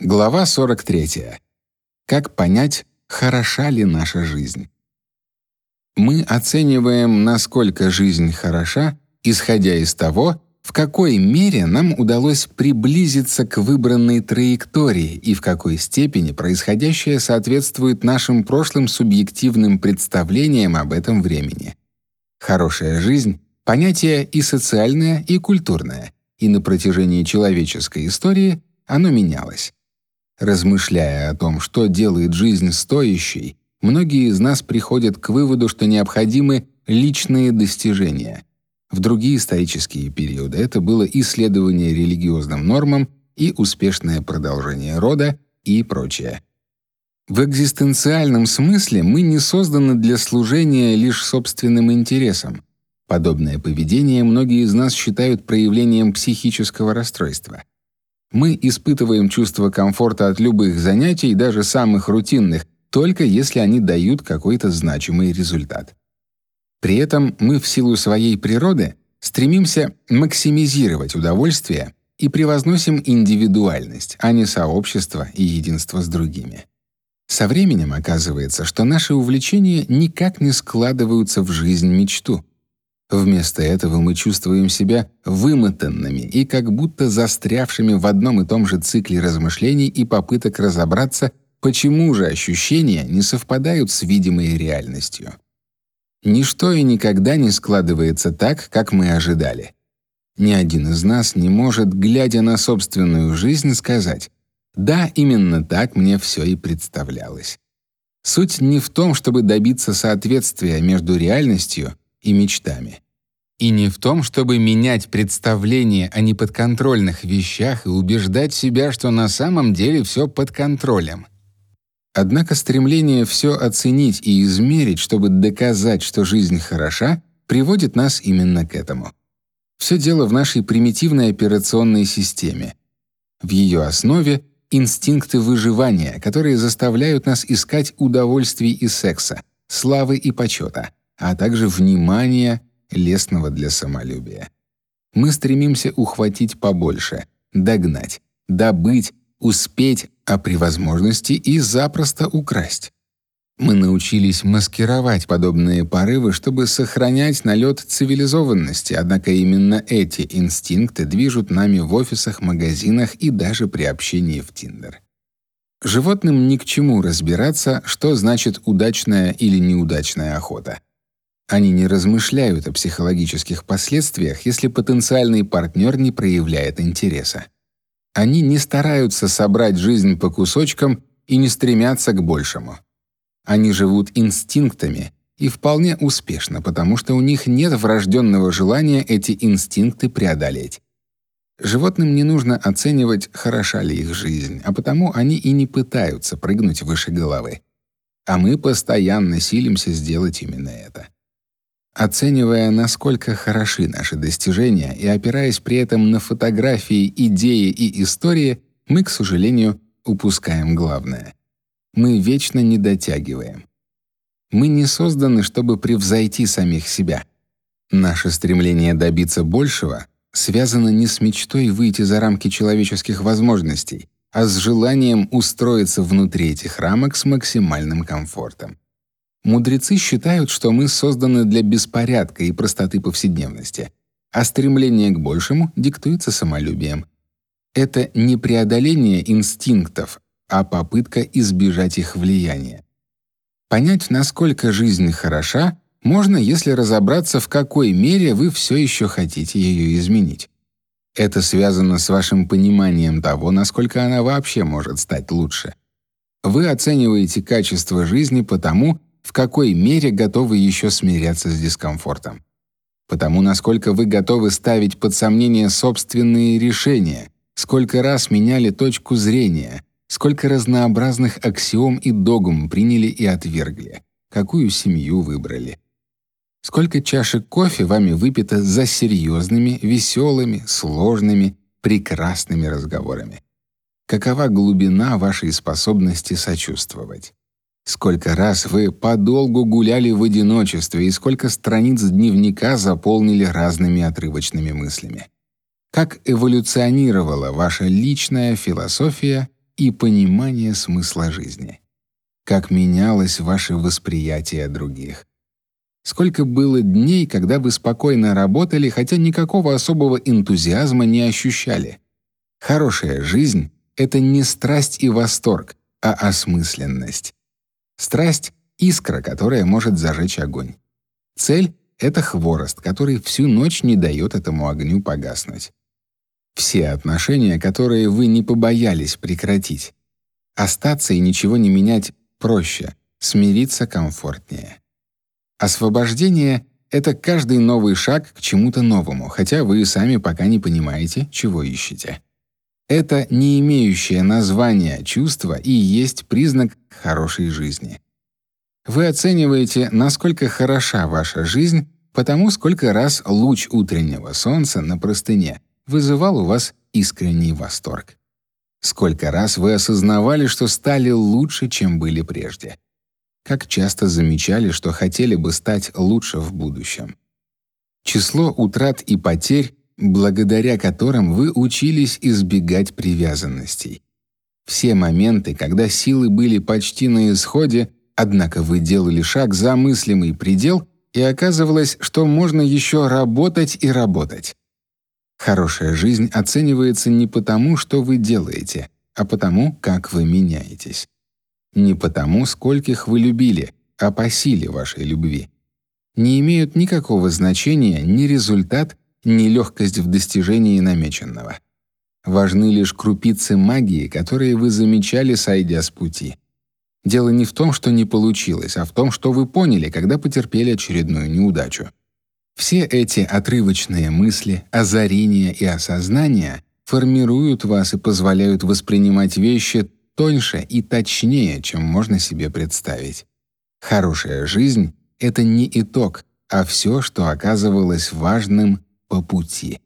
Глава 43. Как понять, хороша ли наша жизнь? Мы оцениваем, насколько жизнь хороша, исходя из того, в какой мере нам удалось приблизиться к выбранной траектории и в какой степени происходящее соответствует нашим прошлым субъективным представлениям об этом времени. Хорошая жизнь понятие и социальное, и культурное, и на протяжении человеческой истории оно менялось. Размышляя о том, что делает жизнь стоящей, многие из нас приходят к выводу, что необходимы личные достижения. В другие исторические периоды это было исследование религиозным нормам и успешное продолжение рода и прочее. В экзистенциальном смысле мы не созданы для служения лишь собственным интересам. Подобное поведение многие из нас считают проявлением психического расстройства — мы испытываем чувство комфорта от любых занятий, даже самых рутинных, только если они дают какой-то значимый результат. При этом мы в силу своей природы стремимся максимизировать удовольствие и превозносим индивидуальность, а не сообщество и единство с другими. Со временем оказывается, что наши увлечения никак не складываются в жизнь-мечту. Вместо этого мы чувствуем себя вымотанными и как будто застрявшими в одном и том же цикле размышлений и попыток разобраться, почему же ощущения не совпадают с видимой реальностью. Ничто и никогда не складывается так, как мы ожидали. Ни один из нас не может, глядя на собственную жизнь, сказать: "Да, именно так мне все и представлялось". Суть не в том, чтобы добиться соответствия между реальностью и мечтами. И не в том, чтобы менять представление о неподконтрольных вещах и убеждать себя, что на самом деле все под контролем. Однако стремление все оценить и измерить, чтобы доказать, что жизнь хороша, приводит нас именно к этому. Все дело в нашей примитивной операционной системе. В ее основе инстинкты выживания, которые заставляют нас искать удовольствий и секса, славы и почета — а также внимания, лестного для самолюбия. Мы стремимся ухватить побольше, догнать, добыть, успеть, а при возможности и запросто украсть. Мы научились маскировать подобные порывы, чтобы сохранять налет цивилизованности, однако именно эти инстинкты движут нами в офисах, магазинах и даже при общении в Тиндер. Животным ни к чему разбираться, что значит удачная или неудачная охота. Они не размышляют о психологических последствиях, если потенциальный партнер не проявляет интереса. Они не стараются собрать жизнь по кусочкам и не стремятся к большему. Они живут инстинктами и вполне успешно, потому что у них нет врожденного желания эти инстинкты преодолеть. Животным не нужно оценивать, хороша ли их жизнь, а потому они и не пытаются прыгнуть выше головы. А мы постоянно силимся сделать именно это. Оценивая, насколько хороши наши достижения и опираясь при этом на фотографии, идеи и истории, мы, к сожалению, упускаем главное. Мы вечно не дотягиваем. Мы не созданы, чтобы превзойти самих себя. Наше стремление добиться большего связано не с мечтой выйти за рамки человеческих возможностей, а с желанием устроиться внутри этих рамок с максимальным комфортом. Мудрецы считают, что мы созданы для беспорядка и простоты повседневности, а стремление к большему диктуется самолюбием. Это не преодоление инстинктов, а попытка избежать их влияния. Понять, насколько жизнь хороша, можно, если разобраться, в какой мере вы все еще хотите ее изменить. Это связано с вашим пониманием того, насколько она вообще может стать лучше. Вы оцениваете качество жизни по тому, в какой мере готовы еще смиряться с дискомфортом. Потому насколько вы готовы ставить под сомнение собственные решения, сколько раз меняли точку зрения, сколько разнообразных аксиом и догм приняли и отвергли, какую семью выбрали. Сколько чашек кофе вами выпито за серьезными, веселыми, сложными, прекрасными разговорами. Какова глубина вашей способности сочувствовать? Сколько раз вы подолгу гуляли в одиночестве и сколько страниц дневника заполнили разными отрывочными мыслями. Как эволюционировала ваша личная философия и понимание смысла жизни. Как менялось ваше восприятие других. Сколько было дней, когда вы спокойно работали, хотя никакого особого энтузиазма не ощущали. Хорошая жизнь — это не страсть и восторг, а осмысленность. Страсть — искра, которая может зажечь огонь. Цель — это хворост, который всю ночь не дает этому огню погаснуть. Все отношения, которые вы не побоялись прекратить. Остаться и ничего не менять проще, смириться комфортнее. Освобождение — это каждый новый шаг к чему-то новому, хотя вы сами пока не понимаете, чего ищете. Это не имеющее названия чувство и есть признак хорошей жизни. Вы оцениваете, насколько хороша ваша жизнь, потому сколько раз луч утреннего солнца на простыне вызывал у вас искренний восторг. Сколько раз вы осознавали, что стали лучше, чем были прежде. Как часто замечали, что хотели бы стать лучше в будущем. Число утрат и потерь, благодаря которым вы учились избегать привязанностей. Все моменты, когда силы были почти на исходе, однако вы делали шаг за мыслимый предел, и оказывалось, что можно еще работать и работать. Хорошая жизнь оценивается не потому, что вы делаете, а потому, как вы меняетесь. Не потому, скольких вы любили, а по силе вашей любви. Не имеют никакого значения ни результат, ни легкость в достижении намеченного. Важны лишь крупицы магии, которые вы замечали, сойдя с пути. Дело не в том, что не получилось, а в том, что вы поняли, когда потерпели очередную неудачу. Все эти отрывочные мысли, озарения и осознания формируют вас и позволяют воспринимать вещи тоньше и точнее, чем можно себе представить. Хорошая жизнь — это не итог, а все, что оказывалось важным пути.